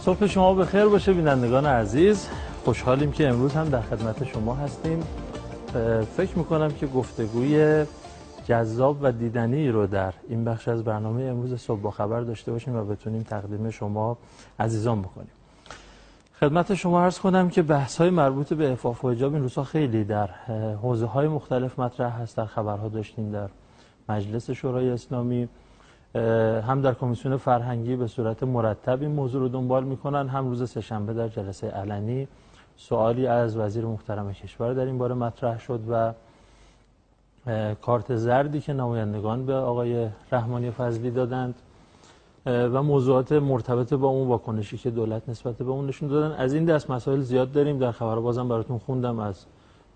صبح شما به خیر باشه بینندگان عزیز. خوشحالیم که امروز هم در خدمت شما هستیم. فکر می‌کنم که گفتگوی جذاب و دیدنی رو در این بخش از برنامه امروز صبح با خبر داشته باشیم و بتونیم تقدیم شما عزیزان بکنیم. خدمت شما عرض کنم که بحث های مربوط به افاف و حجاب این روزها خیلی در حوزه های مختلف مطرح هست. در خبرها داشتیم در مجلس شورای اسلامی هم در کمیسیون فرهنگی به صورت مرتب این موضوع رو دنبال می‌کنن. هم روز سهشنبه در جلسه علنی سوالی از وزیر محترم کشور در این باره مطرح شد و کارت زردی که نمایندگان به آقای رحمانی فضلی دادند و موضوعات مرتبط با اون واکنشی که دولت نسبت به اون نشون دادن. از این دست مسائل زیاد داریم. در خبر بازم براتون خوندم از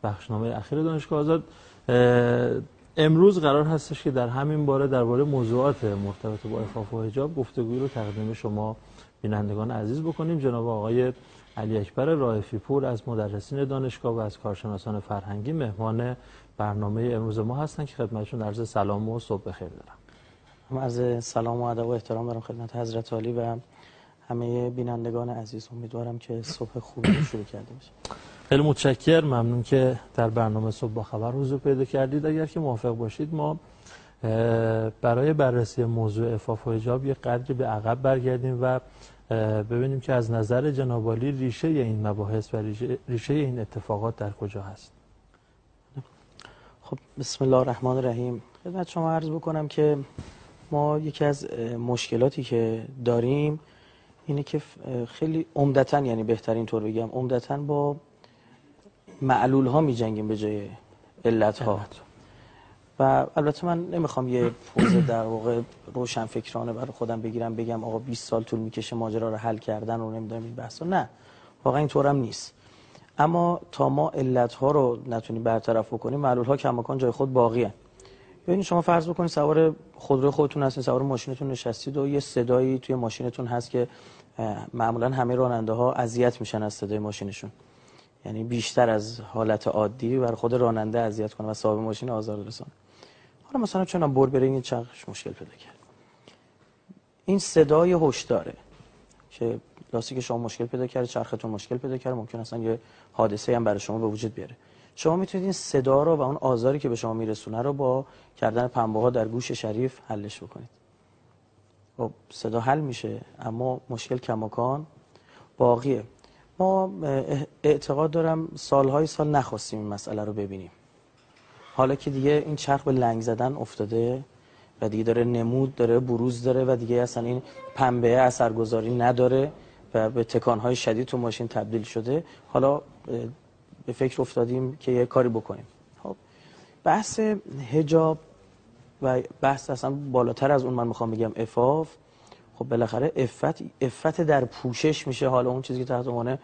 بخشنامه اخیر دانشگاه آزاد. امروز قرار هستش که در همین باره درباره موضوعات مرتبط با عفاف و حجاب گفتگوی رو تقدیم شما بینندگان عزیز بکنیم. جناب آقای علی اکبر رائفی پور از مدرسین دانشگاه و از کارشناسان فرهنگی مهمان برنامه امروز ما هستن که خدمتشون عرض سلام و صبح بخیر دارم هم از سلام و ادب و احترام دارم خدمت حضرت عالی و همه بینندگان عزیز. امیدوارم که صبح خوبی شروع کرده باشه خیلی متشکر. ممنون که در برنامه صبح با خبر حضور پیدا کردید. اگر که موافق باشید ما برای بررسی موضوع افاف و حجاب یه قدری به عقب برگردیم و ببینیم که از نظر جنابالی ریشه این مباحث و ریشه این اتفاقات در کجا هست. خب بسم الله الرحمن الرحیم. خدمت شما عرض بکنم که ما یکی از مشکلاتی که داریم اینه که خیلی عمدتا یعنی بهترین طور بگم عمدتا با معلول ها می جنگیم به جای علت. ها و البته من نمی‌خوام یه پوز در واقع روشن فکرانه برای خودم بگیرم بگم آقا 20 سال طول می‌کشه ماجرا رو حل کردن رو نمی‌دونم این بحثا. نه واقعا اینطورم نیست. اما تا ما علت ها رو نتونیم برطرف بکنیم معلول ها کماکان جای خود باقیه ببینید شما فرض بکنید سوار خودروی خودتون هستین سوار ماشینتون نشستید و یه صدایی توی ماشینتون هست که معمولا همه راننده ها اذیت میشن از صدای ماشینشون. یعنی بیشتر از حالت عادی برای خود راننده اذیت کنه و صاحب ماشین آزار برسونه حالا مثلا چون بر بره این چرخش مشکل پیدا کرد. این صدای هشداره که لاستیک شما مشکل پیدا کرده چرختون مشکل پیدا کرده ممکن اصلا یه حادثه هم برای شما به وجود بیاره. شما می‌تونید این صدا رو و اون آزاری که به شما میرسونه رو با کردن پنبه ها در گوش شریف حلش بکنید. خب صدا حل میشه اما مشکل کماکان باقیه. ما اعتقاد دارم سالهای سال نخواستیم این مسئله رو ببینیم. حالا که دیگه این چرخ به لنگ زدن افتاده و دیگه داره نمود داره بروز داره و دیگه اصلا این پنبه اثرگذاری نداره و به تکانهای شدید تو ماشین تبدیل شده حالا به فکر افتادیم که یه کاری بکنیم. خب بحث هجاب و بحث اصلا بالاتر از اون من می‌خوام بگم افاف خب بالاخره افت افت در پوشش میشه. حالا اون چیزی که تحت عنوان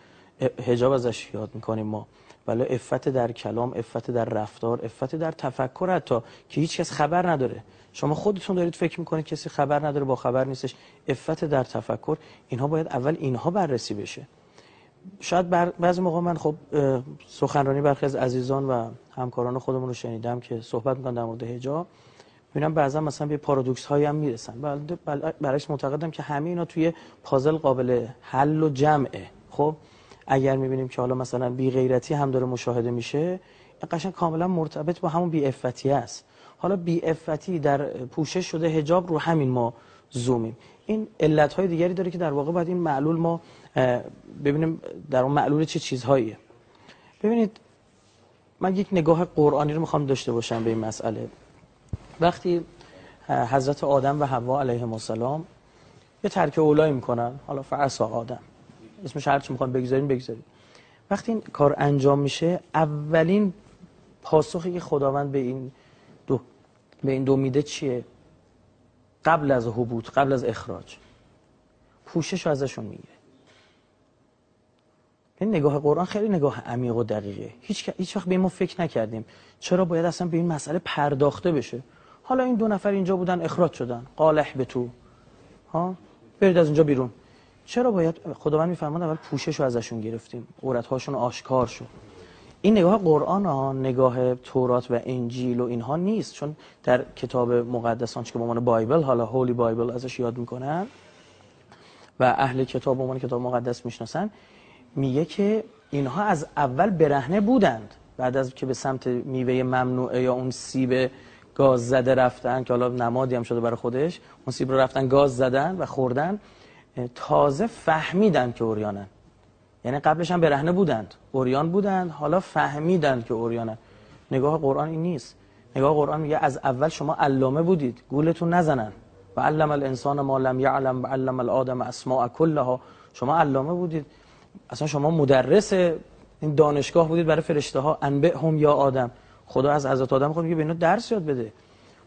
حجاب ازش یاد می‌کنیم ما. ولی افت در کلام افت در رفتار افت در تفکر حتی که هیچ کس خبر نداره. شما خودتون دارید فکر می‌کنید کسی خبر نداره با خبر نیستش. افت در تفکر اینها باید اول اینها بررسی بشه. شاید بر... بعضی موقع من خب سخنرانی برخی از عزیزان و همکاران خودمون رو شنیدم که صحبت می‌کنن در مورد حجاب. می‌بینم بعضا مثلا به پارادوکس هایی هم می‌رسن. برایش معتقدم که همه اینا توی پازل قابل حل و جمعه. خب اگر می‌بینیم که حالا مثلا بی غیرتی هم داره مشاهده میشه قشنگ کاملا مرتبط با همون بی افتی است. حالا بی افتی در پوشش شده حجاب رو همین ما زومیم. این علت های دیگری داره که در واقع باید این معلول ما ببینیم در اون معلول چه چیزهاییه. ببینید من یک نگاه قرآنی رو می‌خوام داشته باشم به این مسئله. وقتی حضرت آدم و حوا علیهم السلام یه ترک اولایی می‌کنن حالا فرسا آدم. اسمش هر چی می‌خوان بگذاریم بگذاریم وقتی این کار انجام میشه اولین پاسخی که خداوند به این دو به این دو میده چیه؟ قبل از حبوط قبل از اخراج. پوشش ازشون می‌گیره. این نگاه قرآن خیلی نگاه عمیق و دقیقه. هیچ هیچ وقت به ما فکر نکردیم. چرا باید اصلا به این مسئله پرداخته بشه؟ حالا این دو نفر اینجا بودن اخراج شدن. قالح به تو ها؟ برید از اینجا بیرون. چرا باید خداوند میفرماد اول پوشش رو ازشون گرفتیم. عورت هاشون آشکار شد. این نگاه قرآن ها نگاه تورات و انجیل و اینها نیست. چون در کتاب مقدس که به عنوان بایبل حالا هولی بایبل ازش یاد می‌کنن و اهل کتاب عنوان کتاب مقدس می‌شناسن میگه که اینها از اول برهنه بودند. بعد از که به سمت میوه ممنوعه یا اون سیب گاز زده رفتن که حالا نمادی هم شده برای خودش اون سیب رو رفتن گاز زدن و خوردن. تازه فهمیدن که اوریانن یعنی قبلش هم برهنه بودند. اوریان بودند حالا فهمیدن که اوریانن نگاه قرآن این نیست. نگاه قرآن میگه از اول شما علامه بودید گولتون نزنن. و علم الانسان ما لم یعلم و علم الادم اسماء کلها. شما علامه بودید. اصلا شما مدرس این دانشگاه بودید برای فرشته ها انبه هم یا آدم. خدا از حضرت آدم خود میگه به اینا درس یاد بده.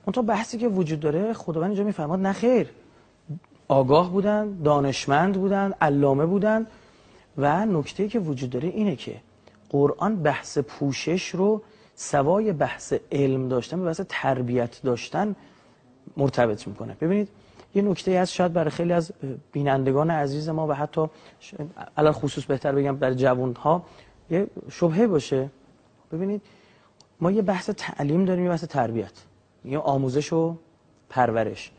اون تا بحثی که وجود داره خداوند اینجا میفرماد نه خیر. آگاه بودن دانشمند بودن علامه بودن و نکته که وجود داره اینه که قرآن بحث پوشش رو سوای بحث علم داشتن به بحث تربیت داشتن مرتبط می‌کنه. ببینید یه نکته هست شاید برای خیلی از بینندگان عزیز ما و حتی الان خصوص بهتر بگم برای جوان ها یه شبهه باشه. ببینید ما یه بحث تعلیم داریم یه بحث تربیت. یه آموزش و پرورش.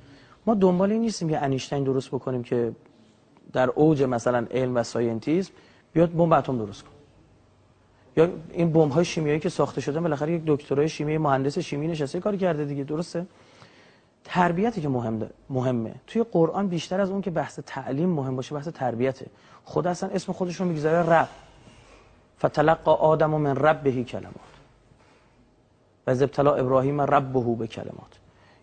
ما دنبال این نیستیم که انیشتین درست بکنیم که در اوج مثلا علم و ساینتیزم بیاد بمب اتم درست کن یا این بمب های شیمیایی که ساخته شده بالاخره یک دکترای شیمی مهندس شیمی نشسته کاری کرده دیگه درسته؟ تربیتی که مهم مهمه. توی قرآن بیشتر از اون که بحث تعلیم مهم باشه بحث تربیته. خدا اصلا اسم خودش رو می‌گذاره رب. فتلقى آدم من ربه کلمات و از ابتلا ابراهیم ربه به کلمات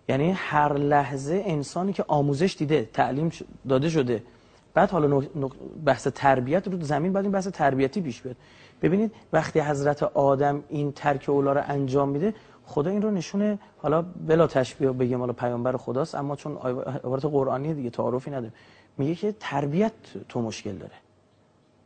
یعنی هر لحظه انسانی که آموزش دیده تعلیم داده شده. بعد حالا بحث تربیت رو زمین بعد این بحث تربیتی پیش بیاد. ببینید وقتی حضرت آدم این ترک اولا رو انجام میده خدا این رو نشونه حالا بلا تشبیه بگیم حالا پیامبر خداست اما چون عبارت قرآنی دیگه تعارفی نداره. میگه که تربیت تو مشکل داره.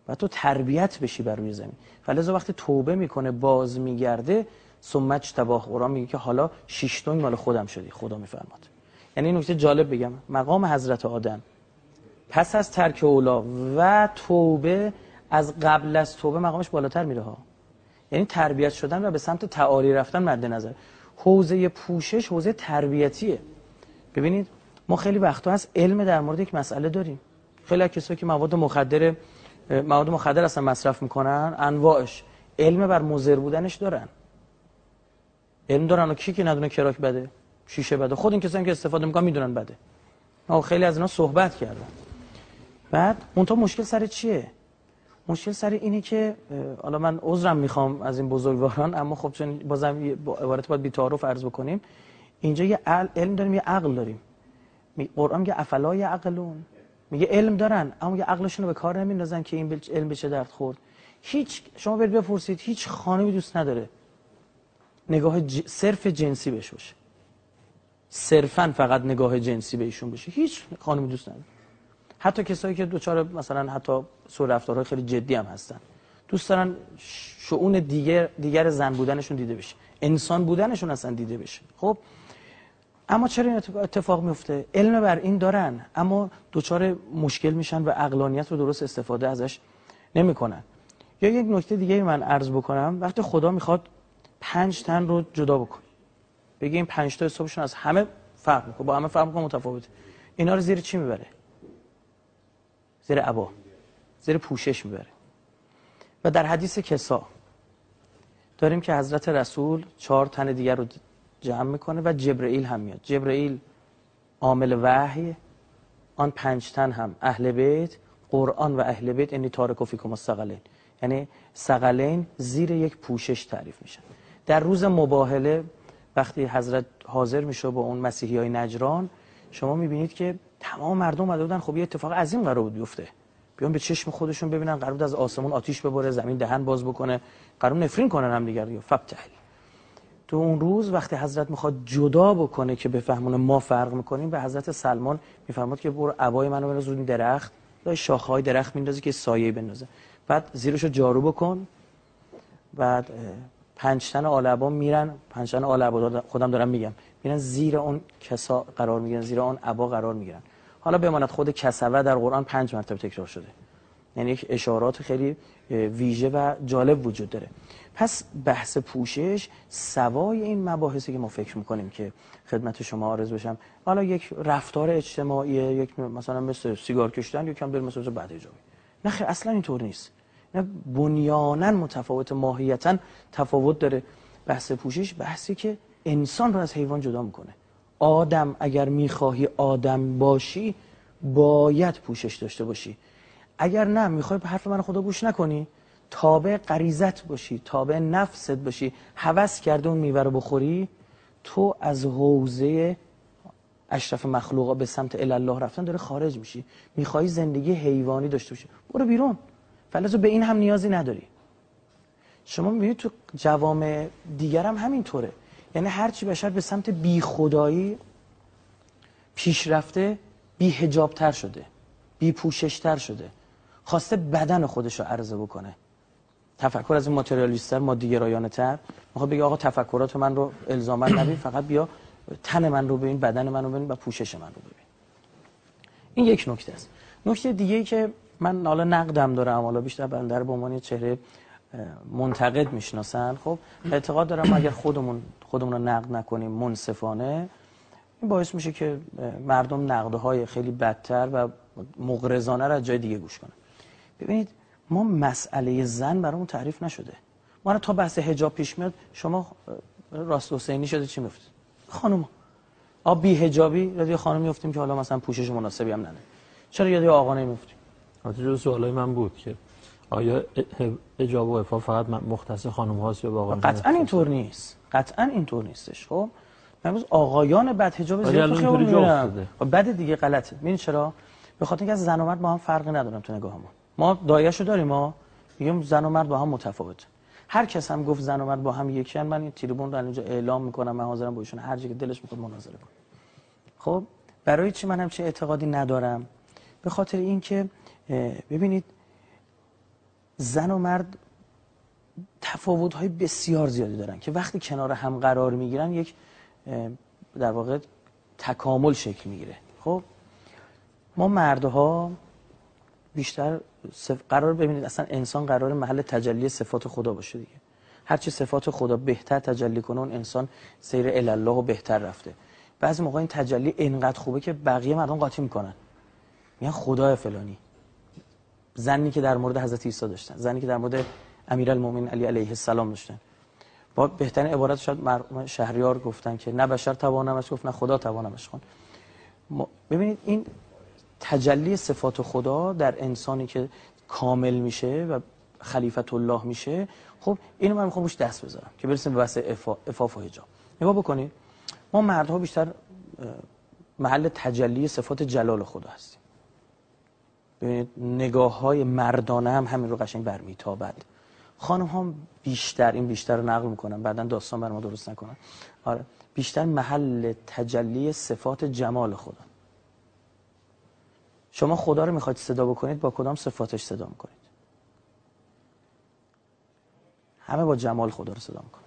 و تو تربیت بشی بر روی زمین. فلذا وقتی توبه می‌کنه باز میگرده سمت تباه قرآن میگه که حالا شیشتون مال خودم شدی خدا میفرماد. یعنی این نکته جالب بگم. مقام حضرت آدم. پس از ترک اولا و توبه از قبل از توبه مقامش بالاتر میره ها. یعنی تربیت شدن و به سمت تعالی رفتن مد نظر. حوزه پوشش حوزه تربیتیه. ببینید ما خیلی وقتا از علم در مورد یک مسئله داریم. خیلی از کسایی که مواد مخدر مواد مخدر اصلا مصرف می‌کنن انواعش. علم بر مضر بودنش دارن. علم دارن و کی که ندونه کراک بده شیشه بده. خود این کسایی که استفاده می‌کنن می‌دونن بده. ما خیلی از اینا صحبت کردن. بعد اون تا مشکل سر چیه؟ مشکل سر اینه که حالا من عذرم می‌خوام از این بزرگواران اما خب چون بازم عبارت باید بی تعارف عرض بکنیم. اینجا یه علم داریم یه عقل داریم. قرآن میگه افلا عقلون میگه علم دارن اما یه عقلشون رو به کار نمیندازن که این علم به چه درد خورد. هیچ شما برید بپرسید هیچ خانمی دوست نداره. نگاه ج... صرف جنسی بهش باشه. صرفا فقط نگاه جنسی بهشون باشه. هیچ خانمی دوست نداره. حتی کسایی که دوچار مثلا حتی سوء رفتارهای خیلی جدی هم هستن. دوست دارن شعون دیگر دیگر زن بودنشون دیده بشه. انسان بودنشون اصلا دیده بشه. خب؟ اما چرا این اتفاق میفته؟ علم بر این دارن. اما دوچار مشکل میشن و اقلانیت رو درست استفاده ازش نمی‌کنن. یا یک نکته دیگه من عرض بکنم. وقتی خدا می‌خواد پنج تن رو جدا بکن. بگه این پنج تا حسابشون از همه فرق می‌کنه. با همه فرق می‌کنه متفاوته. اینا رو زیر چی می‌بره؟ زیر عبا. زیر پوشش می‌بره. و در حدیث کسا داریم که حضرت رسول چهار تن دیگر رو جمع می‌کنه و جبرئیل هم میاد. جبرئیل عامل وحی آن پنج تن هم اهل بیت قرآن و اهل بیت انی تارک و فیکم الثقلین. یعنی ثقلین زیر یک پوشش تعریف میشن. در روز مباهله وقتی حضرت حاضر میشه با اون مسیحی های نجران شما می‌بینید که تمام مردم اومده بودن خب یه اتفاق عظیم قرار بود بیفته. بیان به چشم خودشون ببینن قرار بود از آسمون آتیش ببره زمین دهن باز بکنه قرار نفرین کنن هم دیگر. یا فبتحل. تو اون روز وقتی حضرت می‌خواد جدا بکنه که بفهمونه ما فرق می‌کنیم به حضرت سلمان میفرماد که برو عبای منو بنداز رو درخت. یا شاخهای درخت میندازه که سایه بندازه. بعد زیرشو جارو بکن. بعد پنج تن آل میرن پنج تن آل خودم دارم میگم. میرن زیر اون کسا قرار می‌گیرن زیر اون عبا قرار می‌گیرن. حالا بماند خود کسوه در قرآن پنج مرتبه تکرار شده. یعنی یک اشارات خیلی ویژه و جالب وجود داره. پس بحث پوشش سوای این مباحثی که ما فکر می‌کنیم که خدمت شما عرض بشم. حالا یک رفتار اجتماعی یک مثلا مثل سیگار کشیدن یکم دل مثل بعد اجابی نه خیر اصلا اینطور نیست. نه بنیانا متفاوت ماهیتا تفاوت داره. بحث پوشش بحثی که انسان رو از حیوان جدا می‌کنه. آدم اگر می‌خواهی آدم باشی باید پوشش داشته باشی. اگر نه می‌خوای به حرف من خدا گوش نکنی. تابع غریزت باشی تابع نفست باشی. هوس کرده اون میوه رو بخوری تو از حوزه اشرف مخلوقا به سمت الله رفتن داره خارج میشی. می‌خوای زندگی حیوانی داشته باشی. برو بیرون. فلزو به این هم نیازی نداری. شما می‌بینید تو جوامع دیگر هم همینطوره. یعنی هرچی بشر به سمت بی خدایی پیشرفته بی هجابتر شده بی پوششتر شده. خواسته بدن خودش رو عرضه بکنه. تفکر از این ماتریالیستر مادی گرایانه تر می‌خواد بگه آقا تفکرات من رو الزاما نبین فقط بیا تن من رو ببین بدن من رو ببین و پوشش من رو ببین. این یک نکته است. نکته دیگه ای که من حالا نقدم دارم حالا بیشتر بنده به عنوان چهره منتقد می‌شناسن. خب اعتقاد دارم اگر خودمون خودمون رو نقد نکنیم منصفانه این باعث میشه که مردم نقده های خیلی بدتر و مغرضانه را جای دیگه گوش کنن. ببینید ما مسئله زن برامون تعریف نشده. ما تا بحث حجاب پیش میاد شما راست حسینی شده چی میفتید خانم آ بی حجابی یاد خانم میفتیم که حالا مثلا پوشش مناسبی هم نده چرا یاد آقا نمیفتیم حتی جو سوالای من بود که آیا حجاب و عفاف فقط مختص خانم هاست یا با قطعا اینطور نیست. قطعا اینطور نیستش خب؟ امروز آقایان بد حجاب زیاد تو خیابون خب بعد دیگه غلطه. ببین چرا؟ به خاطر اینکه از زن و مرد با هم فرقی ندارن تو نگاهمون. ما دایه‌شو داریم ما میگیم زن و مرد با هم متفاوت. هر کس هم گفت زن و مرد با هم یکی من این تریبون رو اینجا اعلام می‌کنم من حاضرم با ایشون هر جایی که دلش می‌خواد مناظره کنم. خب برای چی من هم چه اعتقادی ندارم؟ به خاطر اینکه ببینید زن و مرد تفاوت های بسیار زیادی دارن که وقتی کنار هم قرار می‌گیرن یک در واقع تکامل شکل می‌گیره. خب؟ ما مردها بیشتر قرار ببینید اصلا انسان قرار محل تجلی صفات خدا باشه دیگه. هرچی صفات خدا بهتر تجلی کنه اون انسان سیر الله و بهتر رفته. بعضی موقع این تجلی انقدر خوبه که بقیه مردم قاطی می‌کنن. میگن خدای فلانی. زنی که در مورد حضرت عیسی داشتن زنی که در مورد امیرالمومنین علی علیه السلام داشتن. با بهترین عبارت شاید شهریار گفتن که نه بشر توانمش گفت نه خدا توانمش خون ببینید این تجلی صفات خدا در انسانی که کامل میشه و خلیفت الله میشه خب اینو من می‌خوام روش دست بذارم که برسیم به بحث افاف و حجاب. نگاه بکنید ما مردها بیشتر محل تجلی صفات جلال خدا هستیم. نگاه های مردانه هم همین رو قشنگ برمیتابد. خانم هم بیشتر این بیشتر رو نقل می‌کنم بعدا داستان بر ما درست نکنن. آره بیشتر محل تجلی صفات جمال خدا. شما خدا رو می‌خواید صدا بکنید با کدام صفاتش صدا می‌کنید؟ همه با جمال خدا رو صدا می‌کنن.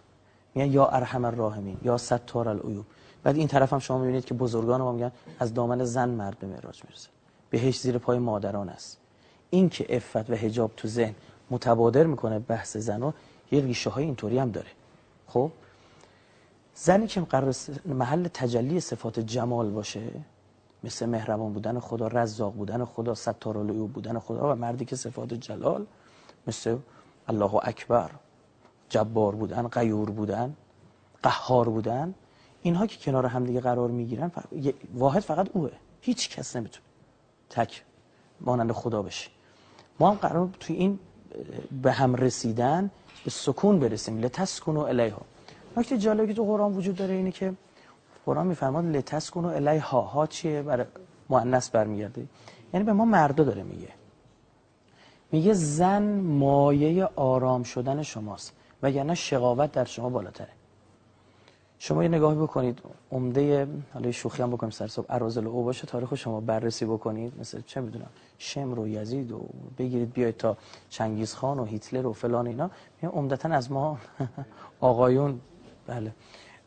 میگن یا ارحم الراحمین یا ستار العیوب. بعد این طرف هم شما می‌بینید که بزرگان ما میگن از دامن زن مرد به معراج می‌رسه. بهش زیر پای مادران است. این که افت و حجاب تو ذهن متبادر می‌کنه بحث زن یه ریشه های اینطوری هم داره. خب؟ زنی که قرار محل تجلی صفات جمال باشه مثل مهربان بودن خدا رزاق بودن خدا ستار بودن خدا و مردی که صفات جلال مثل الله اکبر جبار بودن غیور بودن قهار بودن اینها که کنار همدیگه قرار می‌گیرن واحد فقط اوه. هیچ کس نمی‌تونه تک مانند خدا بشه ما هم قرار توی این به هم رسیدن به سکون برسیم. لتسکن و الیها نکته جالبی که تو قرآن وجود داره اینه که قرآن میفرماد لتسکن و الیها. ها چیه؟ برای مؤنث برمیگرده. یعنی به ما مردا داره میگه. میگه زن مایه آرام شدن شماست. وگرنه شقاوت در شما بالاتره. شما یه نگاهی بکنید. عمده حالا شوخی هم بکنیم سر صبح. ارازل او باشه تاریخ شما بررسی بکنید. مثل چه می‌دونم شمر و یزید و بگیرید بیاید تا چنگیز خان و هیتلر و فلان اینا. عمدتا از ما آقایون بله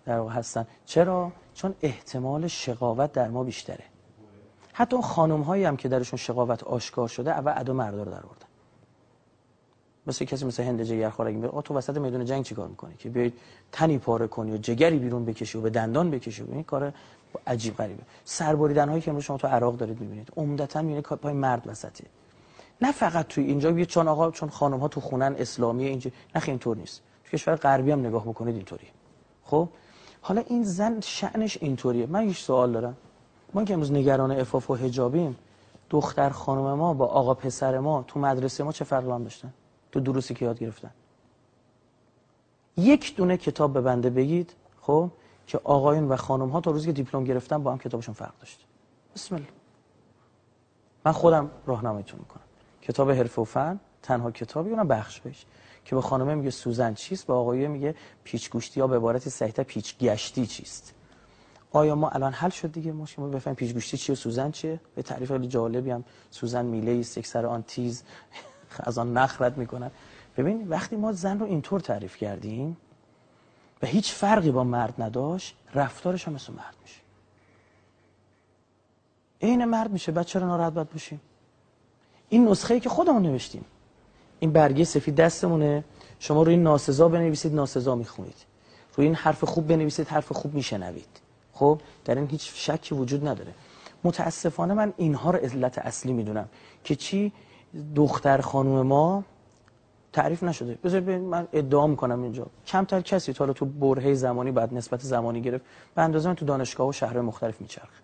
در واقع هستن. چرا؟ چون احتمال شقاوت در ما بیشتره. حتی اون خانم هایی هم که درشون شقاوت آشکار شده اول ادا مردا رو در آوردن. مثل کسی مثل هند جگرخوار اگه آ تو وسط میدون جنگ چیکار می‌کنی؟ که بیای تنی پاره کنی و جگری بیرون بکشی و به دندان بکشی. این کار عجیب غریبه. سربریدن هایی که امروز شما تو عراق دارید می‌بینید عمدتا می‌بینید پای مرد وسطه نه فقط توی اینجا بیه چون آقا چون خانم ها تو خونن اسلامی اینجا نه اینطور نیست. تو کشور غربی هم نگاه بکنید اینطوری. خب؟ حالا این زن شأنش اینطوریه. من یه سوال دارم. ما که امروز نگران عفاف و حجابیم دختر خانم ما با آقا پسر ما تو مدرسه ما چه فرقی داشتن؟ تو دروسی که یاد گرفتن. یک دونه کتاب به بنده بگید خب که آقایون و خانم ها تا روزی که دیپلم گرفتن با هم کتابشون فرق داشت. بسم الله. من خودم راهنماییتون می‌کنم. کتاب حرف و فن تنها کتابی اونم بخش بهش که به خانمه میگه سوزن چیست به آقایه میگه پیچ گوشتی یا به عبارت صحیح پیچ گشتی چیست. آیا ما الان حل شد دیگه؟ مشکل ما بفهمیم پیچ گوشتی چیه سوزن چیه؟ به تعریف خیلی جالبی هم. سوزن میله است یک سر آن تیز. از آن نخرت می‌کنن. ببین وقتی ما زن رو اینطور تعریف کردیم و هیچ فرقی با مرد نداشت رفتارش هم مثل مرد میشه. این مرد میشه بعد چرا ناراحت باید باشیم؟ این نسخه ای که خودمون نوشتیم. این برگه سفید دستمونه. شما روی این ناسزا بنویسید ناسزا می‌خونید. روی این حرف خوب بنویسید حرف خوب میشنوید. خب در این هیچ شکی وجود نداره. متاسفانه من اینها رو علت اصلی می‌دونم که چی؟ دختر خانم ما تعریف نشده. بذار من ادعا می‌کنم اینجا. کمتر کسی تا تو برهه زمانی بعد نسبت زمانی گرفت به اندازه من تو دانشگاه و شهر مختلف میچرخه.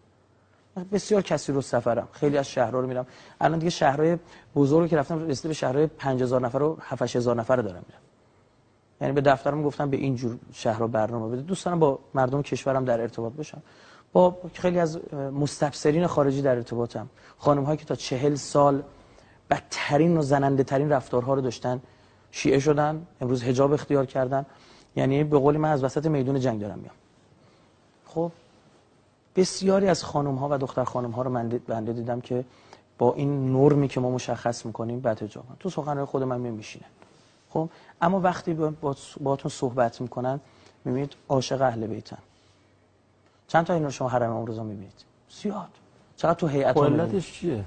بسیار کسی رو سفرم. خیلی از شهرها رو میرم. الان دیگه شهرهای بزرگی که رفتم رسیده به شهرهای 5000 نفر و 7000 نفر دارم میرم. یعنی به دفترم گفتم به این جور شهرها برنامه بده. دوست دارم با مردم کشورم در ارتباط باشم. با خیلی از مستبصرین خارجی در ارتباطم. خانم هایی که تا چهل سال بدترین و زننده ترین رفتارها رو داشتن. شیعه شدن امروز حجاب اختیار کردن. یعنی به قولی من از وسط میدون جنگ دارم میام خب بسیاری از خانم ها و دختر خانم ها رو من بنده دیدم که با این نرمی که ما مشخص می‌کنیم بد حجاب تو سخنرانی خود من میشینه خب اما وقتی با باهاتون صحبت می‌کنن می‌بینید عاشق اهل بیتن. چند تا این رو شما حرم امروز می‌بینید؟ زیاد. چقدر تو هیئت علتش چیه؟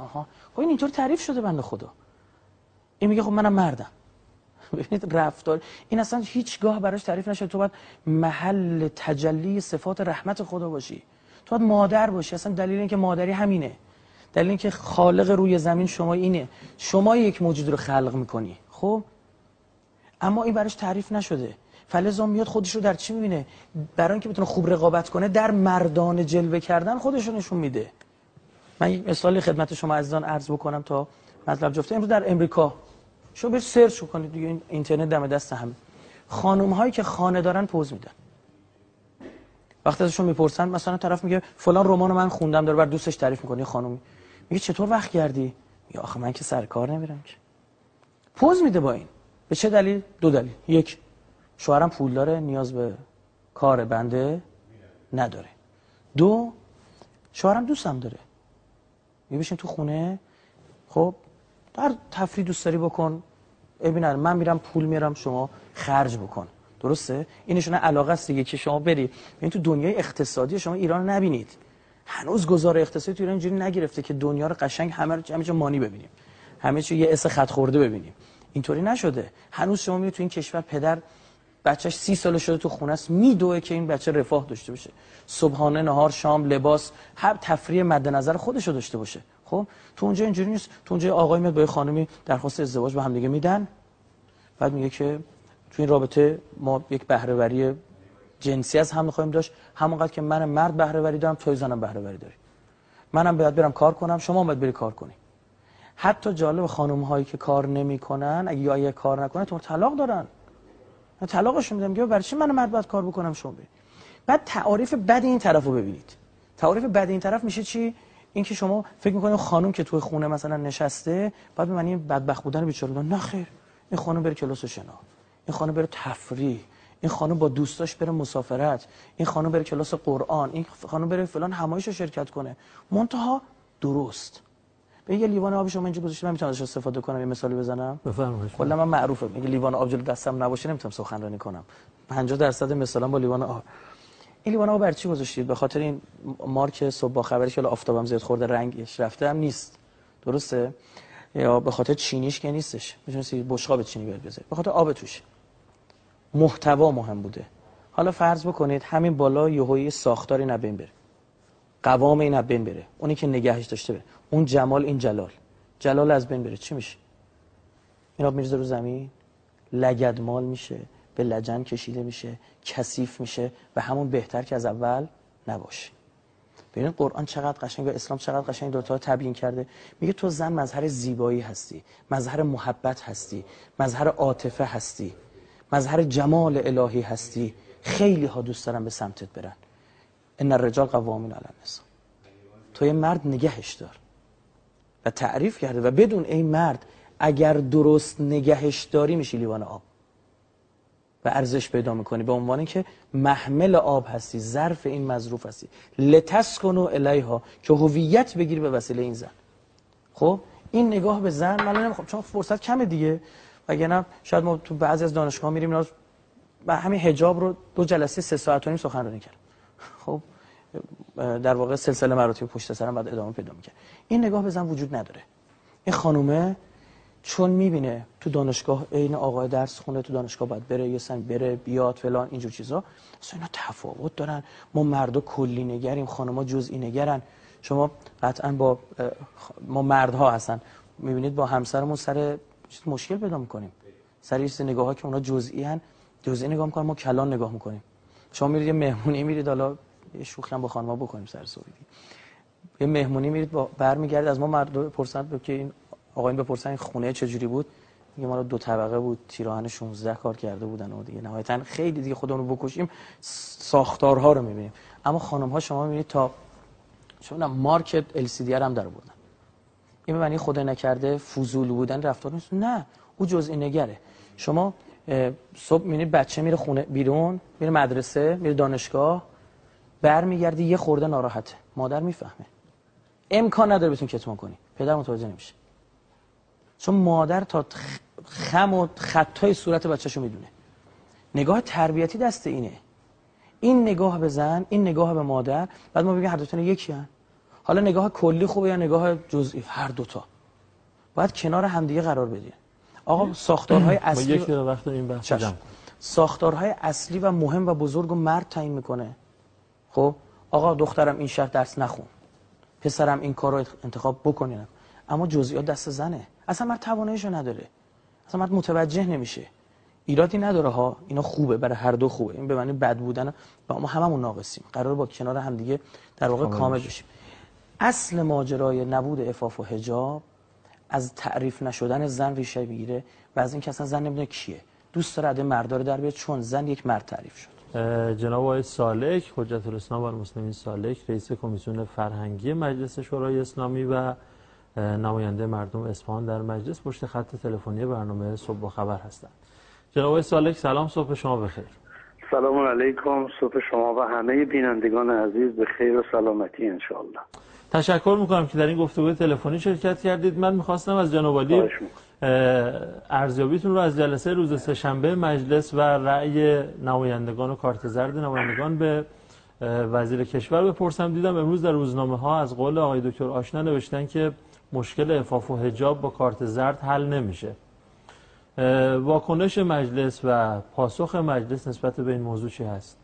آها. خب این اینطور تعریف شده بنده خدا. این میگه خب منم مردم. ببینید رفتار. این اصلا هیچگاه براش تعریف نشده. تو باید محل تجلی صفات رحمت خدا باشی. تو باید مادر باشی. اصلا دلیل اینکه مادری همینه. دلیل اینکه خالق روی زمین شما اینه. شما یک موجود رو خلق می‌کنی. خب؟ اما این براش تعریف نشده. فلزا میاد خودش رو در چی می‌بینه؟ برای اینکه بتونه خوب رقابت کنه در مردان جلوه کردن خودش رو نشون میده. من یک مثالی خدمت شما عزیزان عرض بکنم تا مطلب جفته امروز در امریکا شما برید سرچ کنید دیگه اینترنت دم دست همه. خانم هایی که خانه دارن پوز میدن. وقتی ازشون می‌پرسن مثلا طرف میگه فلان رمان من خوندم داره بر دوستش تعریف می‌کنه خانومی. میگه چطور وقت کردی؟ میگه آخه من که سر کار نمیرم که. پوز میده با این. به چه دلیل؟ دو دلیل. یک شوهرم پول داره نیاز به کار بنده نداره. دو شوهرم دوستم داره. میبشین تو خونه. خب در تفریح دوست داری بکن. ببین من میرم پول میرم شما خرج بکن. درسته؟ اینشون علاقه است دیگه که شما بری. این تو دنیای اقتصادی شما ایران نبینید. هنوز گذار اقتصادی تو ایران اینجوری نگرفته که دنیا رو قشنگ همه همه جا مانی ببینیم. همه چی یه اس خط خورده ببینیم. اینطوری نشده. هنوز شما میرید تو این کشور پدر بچهش سی ساله شده تو خونه است. میدوه که این بچه رفاه داشته باشه. صبحانه نهار شام لباس هر تفریح مد نظر خودش رو داشته باشه. خب؟ تو اونجا اینجوری نیست. تو اونجا آقای میاد با خانمی درخواست ازدواج به هم دیگه میدن. بعد میگه که تو این رابطه ما یک بهرهوری جنسی از هم می‌خوایم داشت. همونقدر که من مرد بهرهوری دارم توی زنم بهرهوری داری. منم باید برم کار کنم شما باید بری کار کنی. حتی جالب خانم هایی که کار نمی‌کنن اگه یا کار نکنن تو طلاق دارن. من طلاقشون میدم. میگم برای چی من مرد باید کار بکنم شما بری؟ بعد تعاریف بد این طرفو ببینید. تعاریف بد این طرف میشه چی؟ این که شما فکر می‌کنید خانم که توی خونه مثلا نشسته بعد به معنی بدبخت بودن بیچاره نه خیر. این خانم بره کلاس شنا این خانم بره تفریح. این خانم با دوستاش بره مسافرت. این خانم بره کلاس قرآن. این خانم بره فلان همایش رو شرکت کنه. منتها درست. به یه لیوان آب شما اینجا گذاشتم من می‌تونم ازش استفاده کنم یه مثالی بزنم؟ بفرمایید. کلا من معروفه میگه لیوان آب جلو دستم نباشه نمی‌تونم سخنرانی کنم. 50 درصد مثلا با لیوان آب. این لیوان آب بر چی گذاشتید؟ به خاطر این مارک صبح با خبری که آفتابم زیاد خورده رنگش رفته هم نیست. درسته؟ یا به خاطر چینیش که نیستش. می‌تونستی بشقاب چینی بیاد بذاری به خاطر آب توش. محتوا مهم بوده. حالا فرض بکنید همین بالا یهویی ساختاری نبین بره. قوام این بین بره. اونی که نگهش داشته بره. اون جمال این جلال. جلال از بین بره. چی میشه؟ این آب میرزه رو زمین. لگدمال میشه. به لجن کشیده میشه. کثیف میشه. و همون بهتر که از اول نباشه. ببینید قرآن چقدر قشنگ و اسلام چقدر قشنگ دو تا تبیین کرده. میگه تو زن مظهر زیبایی هستی. مظهر محبت هستی. مظهر عاطفه هستی. مظهر جمال الهی هستی. خیلی ها دوست دارن به سمتت برن. ان الرجال قوامون علی النساء. تو یه مرد نگهش دار. و تعریف کرده و بدون این مرد اگر درست نگهش داری میشی لیوان آب. و ارزش پیدا می‌کنی. به عنوان که محمل آب هستی ظرف این مظروف هستی. لتسکنوا الیها که هویت بگیری به وسیله این زن. خب این نگاه به زن من نمی‌خوام. چون فرصت کمه دیگه. وگرنه شاید ما تو بعضی از دانشگاه میریم و همین حجاب رو دو جلسه سه ساعت و نیم سخنرانی کردم خب در واقع سلسله مراتب پشت سرم بعد ادامه پیدا می‌کنه. این نگاه به زن وجود نداره. این خانومه چون می‌بینه تو دانشگاه عین آقای درس خونه تو دانشگاه باید بره یه سن بره بیاد فلان اینجور چیزا. اصلا اینا تفاوت دارن. ما مردا کلی نگریم خانوما جزئی نگرن. شما قطعا با ما مردها هستن. می‌بینید با همسرمون سر مشکل پیدا می‌کنیم. سر نگاه ها که اونا جزئی هن. جزئی نگاه می‌کنن ما کلان نگاه می‌کنیم. شما میرید یه مهمونی میرید حالا یه شوخی هم با خانم‌ها بکنیم سر سعودی یه مهمونی میرید با برمیگردید از ما مرد بپرسن که این آقایون بپرسن خونه چجوری بود؟ میگه ما دو طبقه بود تیراهن 16 کار کرده بودن و دیگه نهایتا خیلی دیگه خودمون رو بکشیم ساختارها رو می‌بینیم. اما خانم ها شما می‌بینید تا شما مارکت ال سی هم در بردن این معنی خدا نکرده فضول بودن رفتار نیست. نه او جزئی نگره. شما صبح می‌بینید بچه میره خونه بیرون میره مدرسه میره دانشگاه برمیگردی یه خورده ناراحته. مادر می‌فهمه. امکان نداره بتون کتمان کنی. پدر متوجه نمیشه. چون مادر تا خم و خطای صورت بچهشو می‌دونه. نگاه تربیتی دست اینه. این نگاه به زن این نگاه به مادر بعد ما بگیم هر دوتون یکی هن. حالا نگاه کلی خوبه یا نگاه جزئی؟ هر دوتا. باید کنار همدیگه قرار بدین. آقا ساختارهای اصلی یک وقت این بحث ساختارهای اصلی و مهم و بزرگ و مرد تعیین می‌کنه. خب؟ آقا دخترم این شهر درس نخون. پسرم این کار رو انتخاب بکنین اما جزئیات دست زنه. اصلا مرد تواناییشو نداره. اصلا مرد متوجه نمیشه. ایرادی نداره ها. اینا خوبه. برای هر دو خوبه. این به معنی بد بودن با ما هممون ناقصیم. قرار با کنار هم دیگه در واقع کامل بشیم. اصل ماجرای نبود افاف و حجاب از تعریف نشدن زن ریشه می‌گیره و از اینکه اصلا زن نمی‌دونه کیه. دوست داره عده مردار در بیاد چون زن یک مرد تعریف شد. جناب آقای سالک حجت الاسلام و المسلمین سالک رئیس کمیسیون فرهنگی مجلس شورای اسلامی و نماینده مردم اصفهان در مجلس پشت خط تلفنی برنامه صبح خبر هستند. جناب آقای سالک سلام صبح شما بخیر. سلام علیکم صبح شما و همه بینندگان عزیز به خیر و سلامتی انشاءالله. تشکر می‌کنم که در این گفتگوی تلفنی شرکت کردید. من می‌خواستم از جناب علی ارزیابیتون رو از جلسه روز سهشنبه مجلس و رأی نمایندگان و کارت زرد نمایندگان به وزیر کشور بپرسم. دیدم امروز در روزنامه ها از قول آقای دکتر آشنا نوشتن که مشکل افاف و حجاب با کارت زرد حل نمیشه. واکنش مجلس و پاسخ مجلس نسبت به این موضوع چی هست؟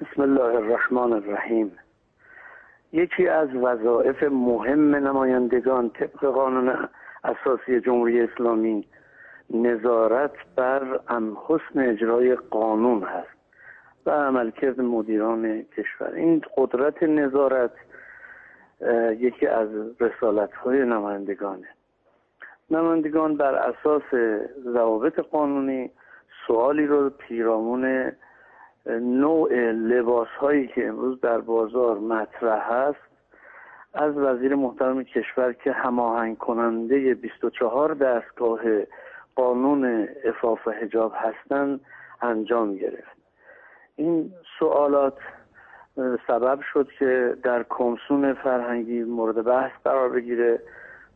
بسم الله الرحمن الرحیم. یکی از وظایف مهم نمایندگان طبق قانون اساسی جمهوری اسلامی نظارت بر حسن اجرای قانون هست و عملکرد مدیران کشور. این قدرت نظارت یکی از رسالت های نمایندگانه. نمایندگان بر اساس ضوابط قانونی سوالی رو پیرامون نوع لباس هایی که امروز در بازار مطرح هست از وزیر محترم کشور که هماهنگ کننده 24 دستگاه قانون افاف حجاب هستند انجام گرفت. این سوالات سبب شد که در کمسون فرهنگی مورد بحث قرار بگیره.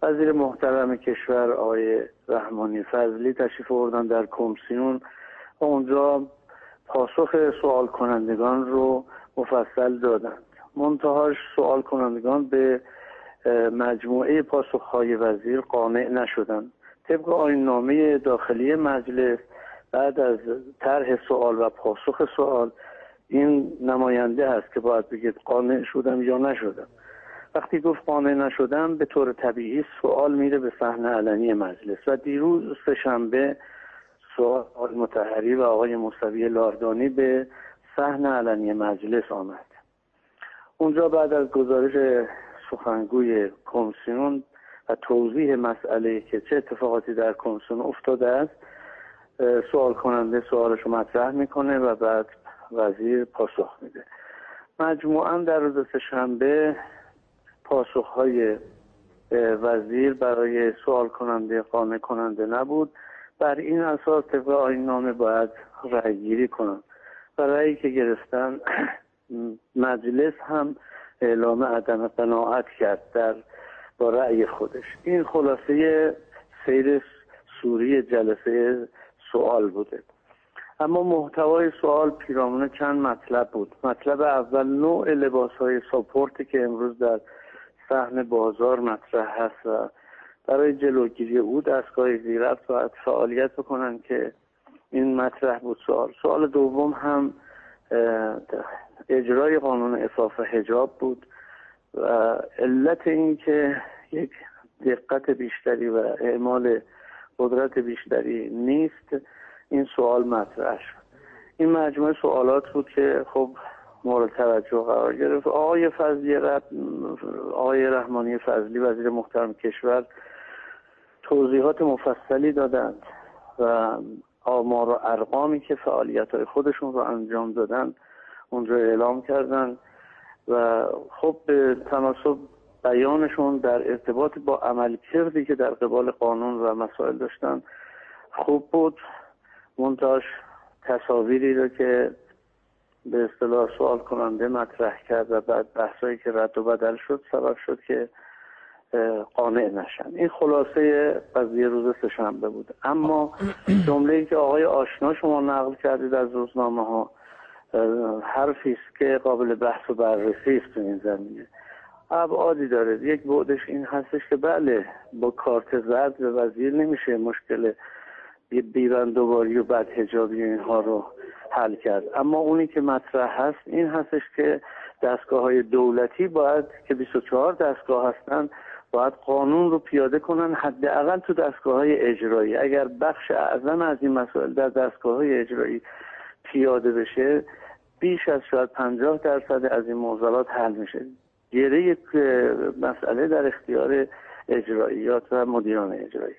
وزیر محترم کشور آقای رحمانی فضلی تشریف آوردن در کمسیون اونجا پاسخ سوال کنندگان رو مفصل دادند منتهاش سوال کنندگان به مجموعه پاسخهای وزیر قانع نشدن طبق آین نامه داخلی مجلس بعد از طرح سوال و پاسخ سوال این نماینده هست که باید بگید قانع شدم یا نشدم. وقتی گفت قانع نشدم به طور طبیعی سوال میره به صحنه علنی مجلس و دیروز سهشنبه سوال متحری و آقای مصوی لاردانی به صحنه علنی مجلس آمد. اونجا بعد از گزارش سخنگوی کمیسیون و توضیح مسئله که چه اتفاقاتی در کمیسیون افتاده است سوال کننده سوالش رو مطرح می‌کنه و بعد وزیر پاسخ میده. مجموعا در روز سهشنبه پاسخهای وزیر برای سوال کننده قانع کننده نبود. بر این اساس طبق آین نامه باید رأی گیری کنند و رأیی که گرفتن مجلس هم اعلام عدم قناعت کرد در با رأی خودش. این خلاصه سیر سوری جلسه سوال بوده. اما محتوای سوال پیرامون چند مطلب بود. مطلب اول نوع لباس های ساپورتی که امروز در صحن بازار مطرح هست و برای جلوگیری او دستگاه زیرفت باید فعالیت بکنن که این مطرح بود سوال. سوال دوم هم اجرای قانون اصاف حجاب بود و علت این که یک دقت بیشتری و اعمال قدرت بیشتری نیست این سوال مطرح شد. این مجموعه سوالات بود که خب مورد توجه قرار گرفت. آقای فضلی رب آقای رحمانی فضلی وزیر محترم کشور توضیحات مفصلی دادند و آمار و ارقامی که فعالیت های خودشون رو انجام دادن اونجا اعلام کردن و خب به تناسب بیانشون در ارتباط با عمل کردی که در قبال قانون و مسائل داشتن خوب بود. منتاش تصاویری رو که به اصطلاح سوال کننده مطرح کرد و بعد بحثایی که رد و بدل شد سبب شد که قانع نشن. این خلاصه قضیه روز سهشنبه بود اما جمله که آقای آشنا شما نقل کردید از روزنامه ها حرفی است که قابل بحث و بررسی است تو این زمینه. ابعادی داره. یک بعدش این هستش که بله با کارت زرد به وزیر نمیشه مشکل بیبندوباری و بد هجابی اینها رو حل کرد. اما اونی که مطرح هست این هستش که دستگاه های دولتی باید که 24 دستگاه هستن باید قانون رو پیاده کنن حداقل تو دستگاه های اجرایی. اگر بخش اعظم از این مسائل در دستگاه های اجرایی پیاده بشه بیش از شاید 50 درصد از این معضلات حل میشه. گره یک مسئله در اختیار اجراییات و مدیران اجرایی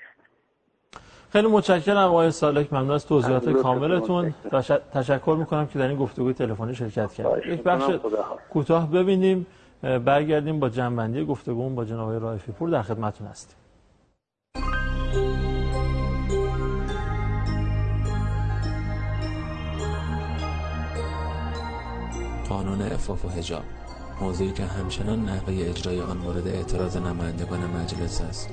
خیلی متشکرم آقای سالک. ممنون از توضیحات کاملتون. تشکر می‌کنم که در این گفتگوی تلفنی شرکت کردید. یک بخش کوتاه ببینیم. برگردیم با جنبندی گفتگومون با جناب رایفی پور در خدمتتون هستیم. قانون افاف و هجاب موضوعی که همچنان نحوه اجرای آن مورد اعتراض نمایندگان مجلس است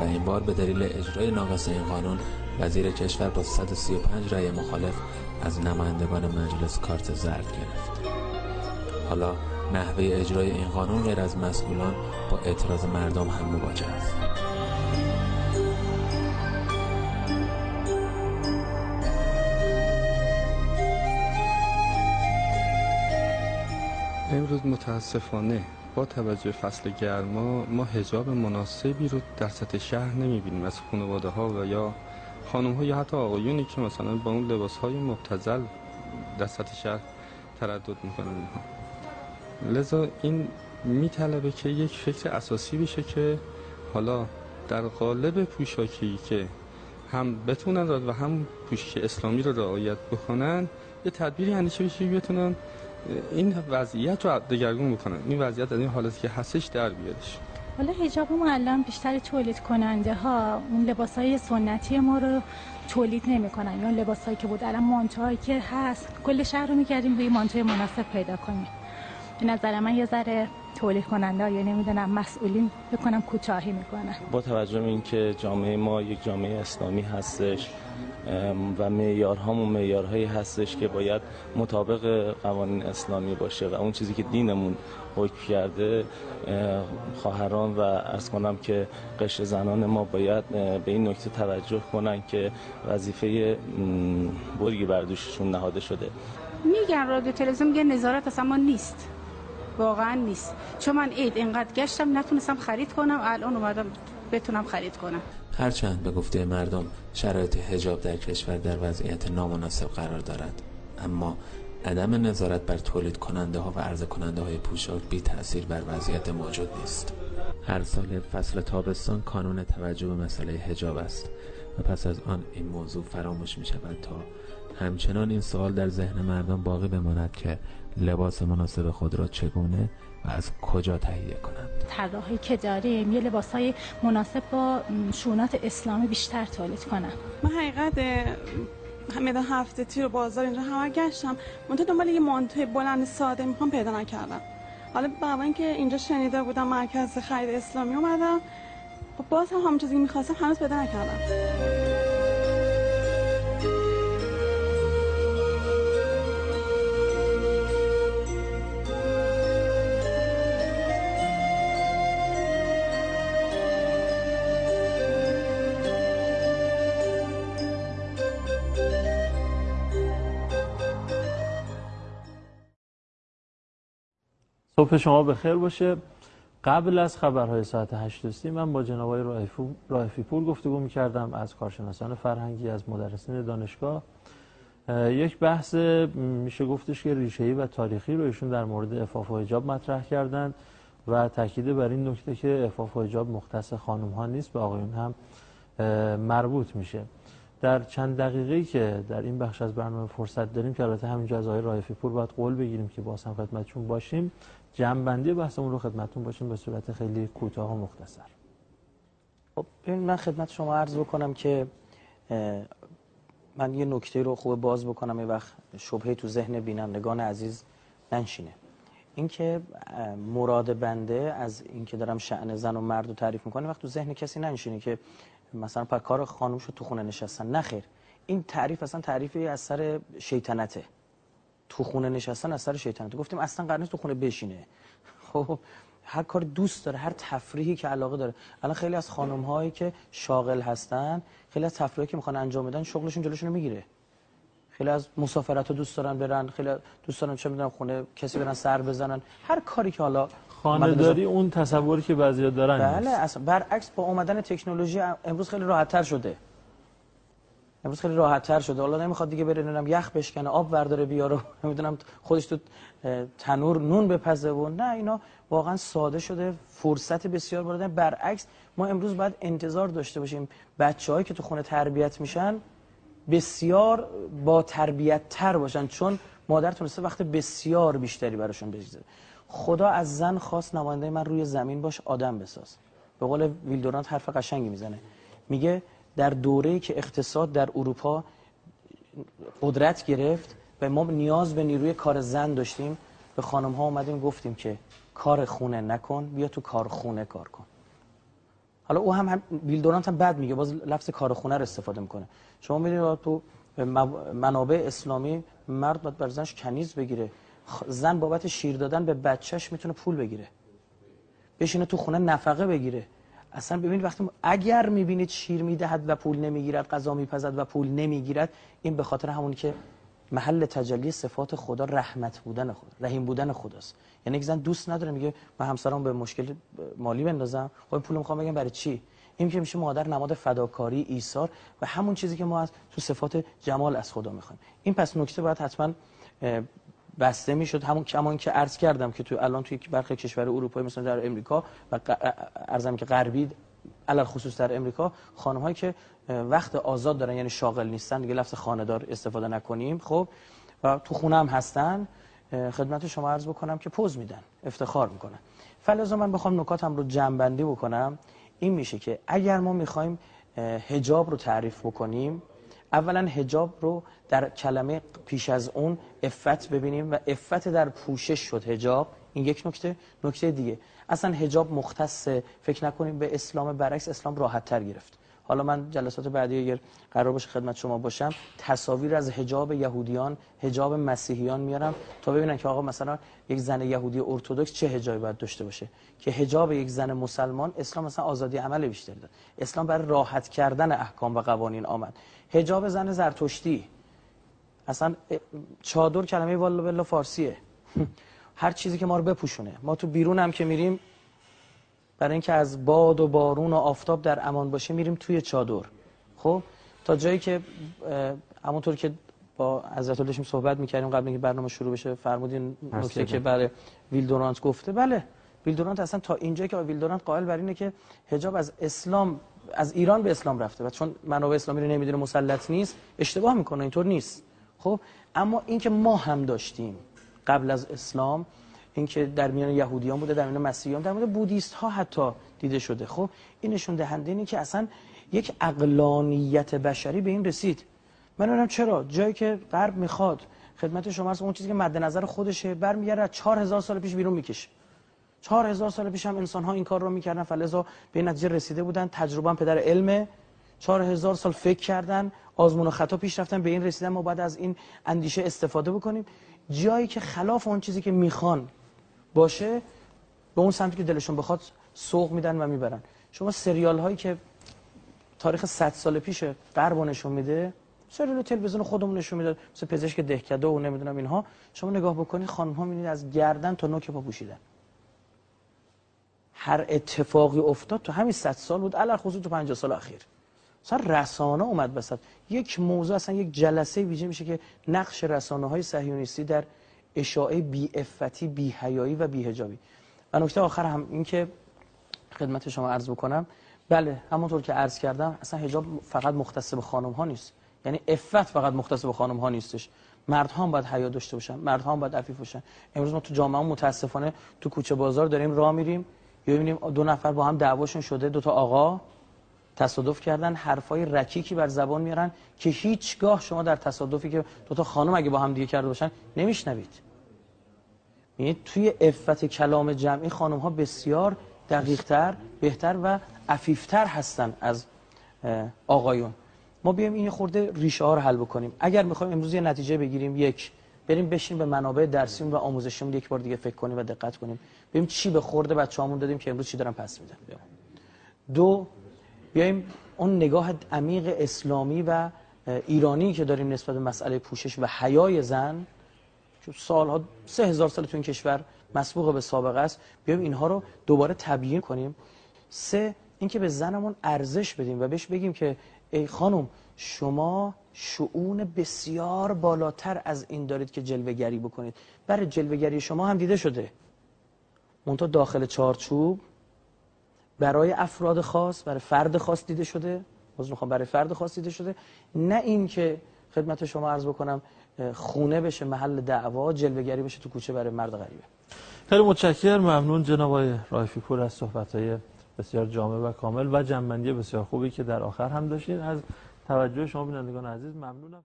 و این بار به دلیل اجرای ناقص این قانون وزیر کشور با 135 رأی مخالف از نمایندگان مجلس کارت زرد گرفت. حالا نحوه اجرای این قانون غیر از مسئولان با اعتراض مردم هم مواجه است. امروز متاسفانه با توجه فصل گرما ما هجاب مناسبی رو در سطح شهر نمی‌بینیم. از خانواده ها و یا خانم ها یا حتی آقایونی که مثلا با اون لباس های در سطح شهر تردد می‌کنن اینها. لذا این میطلبه که یک فکر اساسی بشه که حالا در قالب پوشاکی که هم بتونن و هم پوشش اسلامی رو رعایت بکنن یه تدبیری هنیشه بشه بتونن این وضعیت رو دگرگون بکنن. این وضعیت از این حالتی که هستش در بیارش. حالا حجاب ما الان بیشتر تولید کننده ها اون لباس های سنتی ما رو تولید نمی‌کنن. یا لباس هایی که بود. الان مانتوهایی که هست کل شهر رو می‌کردیم روی مانتوی مناسب پیدا کنیم. به نظر من یه ذره تولید کننده یا نمی‌دونم مسئولین بکنم کوتاهی می‌کنن. با توجه به اینکه جامعه ما یک جامعه اسلامی هستش و معیارهامون معیارهایی هستش که باید مطابق قوانین اسلامی باشه و اون چیزی که دینمون حکم کرده خواهران و از کنم که قشر زنان ما باید به این نکته توجه کنن که وظیفه بزرگی بر دوششون نهاده شده. میگن رادیو تلویزیون میگه نظارت اصلا ما نیست. واقعا نیست. چون من عید اینقدر گشتم نتونستم خرید کنم الان اومدم بتونم خرید کنم. هرچند به گفته مردم شرایط هجاب در کشور در وضعیت نامناسب قرار دارد. اما عدم نظارت بر تولید کننده ها و عرضه کننده های پوشاک بی تأثیر بر وضعیت موجود نیست. هر سال فصل تابستان کانون توجه به مسئله هجاب است و پس از آن این موضوع فراموش می شود تا همچنان این سوال در ذهن مردم باقی بماند که لباس مناسب خود را چگونه و از کجا تهیه کنند. طراحی که داریم یه لباس های مناسب با شونات اسلامی بیشتر تولید کنم. من حقیقت میدان هفته تی رو بازار اینجا همه گشتم. منتها دنبال یه مانتوی بلند ساده می‌خوام پیدا نکردم. حالا با اینکه اینجا شنیده بودم مرکز خرید اسلامی اومدم باز هم همون چیزی که می‌خواستم هنوز پیدا نکردم. صبح شما بخیر باشه. قبل از خبرهای ساعت 8 من با جناب آقای رائفی پور گفتگو می‌کردم از کارشناسان فرهنگی از مدرسین دانشگاه. یک بحث میشه گفتش که ریشه‌ای و تاریخی رو ایشون در مورد افاف و حجاب مطرح کردند و تاکید بر این نکته که افاف و حجاب مختص خانم ها نیست به آقایون هم مربوط میشه. در چند دقیقه‌ای که در این بخش از برنامه فرصت داریم که البته همینجا از آقای رایفی پور باید قول بگیریم که باز هم خدمتشون باشیم. جنبندی بحثمون رو خدمتتون باشیم به صورت خیلی کوتاه و مختصر. خب من خدمت شما عرض بکنم که من یه نکته رو خوب باز بکنم یه وقت شبهه تو ذهن بینندگان عزیز ننشینه. اینکه مراد بنده از اینکه دارم شعن زن و مرد رو تعریف می‌کنه وقت تو ذهن کسی ننشینه که مثلا پر کار خانم شد تو خونه نشستن. نخیر این تعریف اصلا تعریفی از سر شیطنته. تو خونه نشستن از سر شیطنته گفتیم اصلا قرار تو خونه بشینه. خب هر کار دوست داره هر تفریحی که علاقه داره. الان خیلی از خانم هایی که شاغل هستن خیلی از تفریحی که می‌خوان انجام بدن شغلشون جلوشون می‌گیره. خیلی از مسافرت رو دوست دارن برن خیلی دوست دارن چه می‌دونم خونه کسی برن سر بزنن. هر کاری که حالا خانه داری اون تصوری که بعضیا دارن بله اصلا برعکس با اومدن تکنولوژی امروز خیلی راحت تر شده. امروز خیلی راحت تر شده. حالا نمی‌خواد دیگه بره نمی‌دونم یخ بشکنه آب برداره بیاره. نمی‌دونم خودش تو تنور نون بپزه و نه اینا واقعا ساده شده. فرصت بسیار بردن برعکس ما امروز باید انتظار داشته باشیم. بچه‌هایی که تو خونه تربیت میشن بسیار با تربیت تر باشن چون مادر تونسته وقت بسیار بیشتری براشون بگذاره خدا از زن خواست نماینده من روی زمین باش آدم بساز. به قول ویلدورانت حرف قشنگی می‌زنه. میگه در دوره‌ای که اقتصاد در اروپا قدرت گرفت و ما نیاز به نیروی کار زن داشتیم به خانم ها اومدیم گفتیم که کار خونه نکن بیا تو کار خونه کار کن. حالا او هم, هم ویلدورانت هم بد میگه باز لفظ کار خونه رو استفاده می‌کنه. شما می‌دونید تو منابع اسلامی مرد باید بر زنش کنیز بگیره. زن بابت شیر دادن به بچهش می‌تونه پول بگیره. بشینه تو خونه نفقه بگیره. اصلا ببینید وقتی اگر می‌بینید شیر می‌دهد و پول نمی‌گیرد غذا میپزد و پول نمی‌گیرد این به خاطر همونی که محل تجلی صفات خدا رحمت بودن خدا رحیم بودن خداست. یعنی یک زن دوست نداره میگه من همسرم به مشکل مالی بندازم. خب پول می‌خوام بگم برای چی؟ این که میشه مادر نماد فداکاری ایثار و همون چیزی که ما از تو صفات جمال از خدا می‌خوایم. این پس نکته باید حتما بسته می‌شد. همون کمان که عرض کردم که تو الان توی برخی کشور اروپایی مثلا در امریکا و ارزم که غربی علل خصوص در امریکا خانم هایی که وقت آزاد دارن یعنی شاغل نیستن دیگه لفظ خانه‌دار استفاده نکنیم. خب و تو خونه هم هستن. خدمت شما عرض بکنم که پوز میدن افتخار می‌کنن. فلزا من بخوام نکاتم رو جمع بندی بکنم. این میشه که اگر ما می‌خوایم هجاب رو تعریف بکنیم اولا هجاب رو در کلمه پیش از اون افت ببینیم و افت در پوشش شد هجاب این یک نکته. نکته دیگه. اصلا حجاب مختص فکر نکنیم به اسلام برعکس اسلام راحت تر گرفت. حالا من جلسات بعدی اگر قرار باشه خدمت شما باشم تصاویر از حجاب یهودیان حجاب مسیحیان میارم تا ببینن که آقا مثلا یک زن یهودی ارتودکس چه حجابی باید داشته باشه. که حجاب یک زن مسلمان اسلام مثلا آزادی عمل بیشتر داد اسلام برای راحت کردن احکام و قوانین آمد. حجاب زن زرتشتی. اصلا چادر کلمه والا بالله فارسیه. هر چیزی که ما رو بپوشونه. ما تو بیرون هم که میریم برای اینکه از باد و بارون و آفتاب در امان باشه میریم توی چادر. خب تا جایی که همونطور که با حضرت داشتیم صحبت می‌کردیم قبل اینکه برنامه شروع بشه فرمودین نکته که برای ویلدورانت گفته. بله ویلدورانت اصلا تا اینجایی که ویلدورانت قائل بر اینه که حجاب از اسلام از ایران به اسلام رفته. و چون منابع اسلامی رو نمی‌دونه مسلط نیست اشتباه می‌کنه اینطور نیست. خب اما اینکه ما هم داشتیم قبل از اسلام اینکه در میان یهودیان بوده در میان مسیحیان در میان بودیست ها حتی دیده شده. خب این نشون دهنده اینه که اصلا یک اقلانیت بشری به این رسید. من میگم چرا. جایی که غرب می‌خواد خدمت شما اون چیزی که مد نظر خودشه برمیگرده از 4000 سال پیش بیرون می‌کشه. 4000 سال پیش هم انسان ها این کار رو می‌کردن فلزا به نتیجه رسیده بودن. تجربه پدر علمه. 4000 سال فکر کردن آزمون و خطا پیش رفتن به این رسیدن ما بعد از این اندیشه استفاده بکنیم. جایی که خلاف اون چیزی که می‌خوان باشه به اون سمتی که دلشون بخواد سوق میدن و می‌برن. شما سریال هایی که تاریخ 100 سال پیش غرب نشون میده سریال تلویزیون خودمون نشون میده مثل پزشک دهکده و نمی‌دونم اینها شما نگاه بکنی خانم ها می‌بینید از گردن تا نوک پا پوشیدن. هر اتفاقی افتاد تو همین 100 سال بود علل خصوص تو 50 سال اخیر. مثلا رسانه اومد وسط. یک موضوع اصلا یک جلسه ویژه میشه که نقش رسانه های صهیونیستی در اشاعه بی افتی بی حیایی و بی حجابی. و نکته آخر هم این که خدمت شما عرض بکنم بله همونطور که عرض کردم اصلا حجاب فقط مختص به خانم ها نیست. یعنی افت فقط مختص به خانم ها نیستش. مرد ها هم باید حیا داشته باشن مرد ها هم باید عفیف باشن. امروز ما تو جامعه متاسفانه تو کوچه بازار داریم راه میریم. ببینیم دو نفر با هم دعواشون شده دو تا آقا. تصادف کردن حرفای رکیکی بر زبان میارن که هیچگاه شما در تصادفی که دو تا خانم اگه با هم دیگه کرده باشن نمیشنوید. یعنی توی افت کلام جمعی خانم ها بسیار دقیق تر بهتر و عفیفتر هستن از آقایون. ما بیایم این خورده ریشه ها رو حل بکنیم. اگر می‌خوایم امروز یه نتیجه بگیریم یک بریم بشین به منابع درسیم و آموزشیمون یک بار دیگه فکر کنیم و دقت کنیم. ببینیم چی به خورده بچه‌هامون دادیم که امروز چی دارن پس میدن. دو بیایم اون نگاه عمیق اسلامی و ایرانی که داریم نسبت به مسئله پوشش و حیای زن که سالها سه هزار سال تو این کشور مسبوق به سابقه است بیایم اینها رو دوباره تبیین کنیم. سه اینکه به زنمون ارزش بدیم و بهش بگیم که ای خانم شما شعون بسیار بالاتر از این دارید که جلوگری بکنید. برای جلوگری شما هم دیده شده. منتها داخل چارچوب برای افراد خاص برای فرد خاص دیده شده. باز می‌خوام برای فرد خاص دیده شده. نه این که خدمت شما عرض بکنم خونه بشه محل دعوا جلوگری بشه تو کوچه برای مرد غریبه. خیلی متشکرم. ممنون جناب آقای رایفی پور از صحبت‌های بسیار جامع و کامل و جنبندی بسیار خوبی که در آخر هم داشتین. از توجه شما بینندگان عزیز ممنونم.